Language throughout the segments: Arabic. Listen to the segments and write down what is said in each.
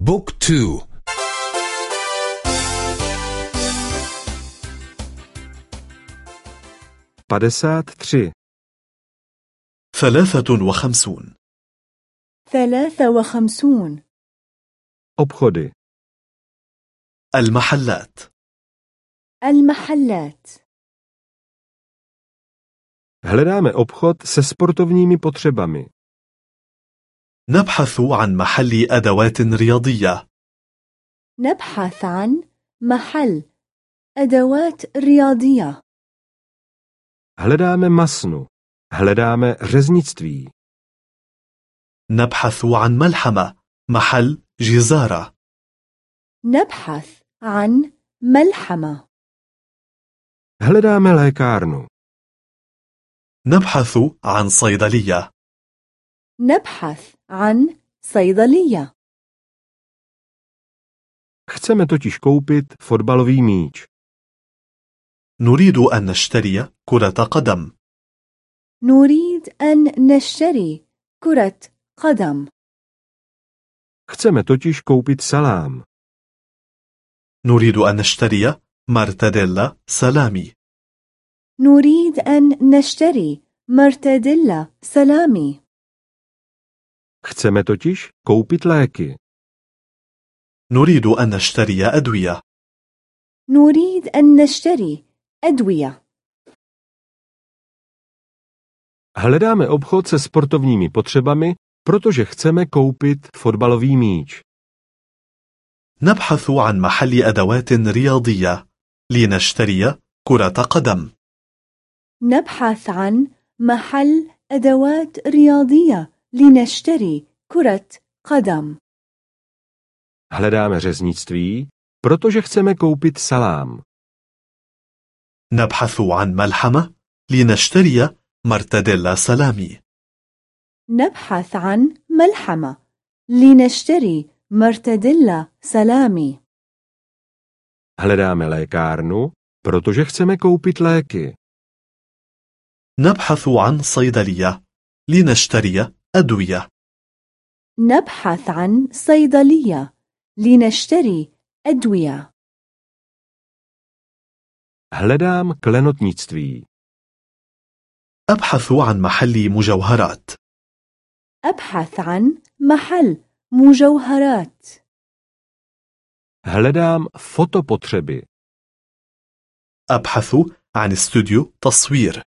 بوك تو. padesát tři ثلاثة وخمسون. ثلاثة وخمسون. obchody. المحلات. المحلات. Hledáme obchod se sportovními potřebami. نبحث عن محل أدوات رياضية. نبحث عن محل أدوات رياضية. Hledáme masnu, hledáme řeznictví, نبحث عن ملحمة. محل جزارة. نبحث عن ملحمة. hledáme lékárnu, نبحث عن صيدلية. نبحث عن صيدلية. Chceme totiž koupit fotbalový míč. نريد أن نشتري كرة قدم. نريد أن نشتري كرة قدم. Chceme totiž koupit salám. نريد أن نشتري مرتديلا سلامي. نريد أن نشتري مرتديلا سلامي. Chceme totiž koupit léky. نريد أن نشتري أدوية نريد أن نشتري أدوية Hledáme obchod se sportovními potřebami, protože chceme koupit fotbalový míč. نبحث عن محل أدوات رياضية لنشتري كرة قدم نبحث عن محل أدوات رياضية لنشتري كرة قدم Hledáme řeznictví, protože chceme koupit salám. نبحث عن ملحمة لنشتري مرتديلا سلامي نبحث عن ملحمة لنشتري مرتديلا سلامي Hledáme lékárnu, protože chceme koupit léky. نبحث عن صيدلية لنشتري أدوية. نبحث عن صيدلية لنشتري أدوية. Hledám klenotnictví. أبحث عن محل مجوهرات. أبحث عن محل مجوهرات. Hledám fotopotřeby. أبحث عن استوديو تصوير.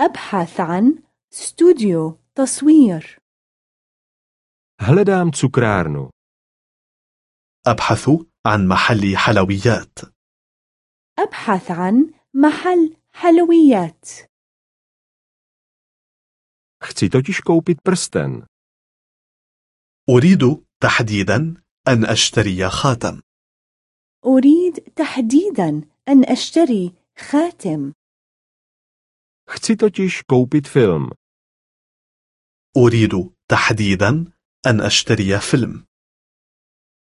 أبحث عن استوديو تصوير Hledám cukrárnu. أبحث عن محل حلويات أبحث عن محل حلويات Chci totiž koupit prsten. أريد تحديدا أن أشتري خاتم أريد تحديدا أن أشتري خاتم Chci totiž koupit film. أريد تحديدا أن أشتري فيلم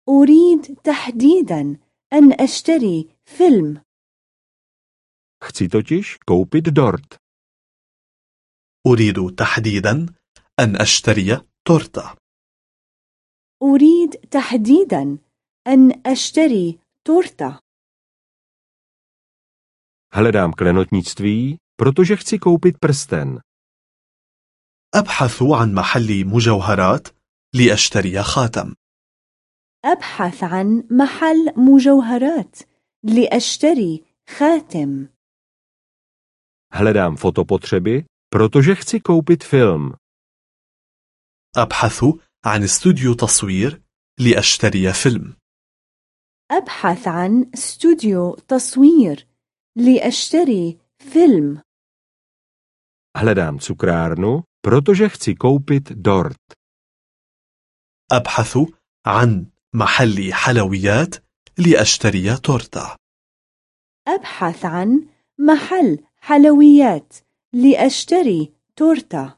أريد تحديدا أن أشتري فيلم Chci totiž koupit dort. أريد تحديدا أن أشتري تورتة أريد تحديدا أن أشتري تورتة Hledám klenotnictví, protože chci koupit prsten. أبحث عن محل مجوهرات لأشتري خاتم. أبحث عن محل مجوهرات لأشتري خاتم. Hledám fotopotřeby, protože chci koupit film. أبحث عن استوديو تصوير لأشتري فيلم. أبحث عن استوديو تصوير لأشتري فيلم. Hledám cukrárnu, protože chci koupit dort. أبحث عن محل حلويات لأشتري تورتة أبحث عن محل حلويات لأشتري تورتة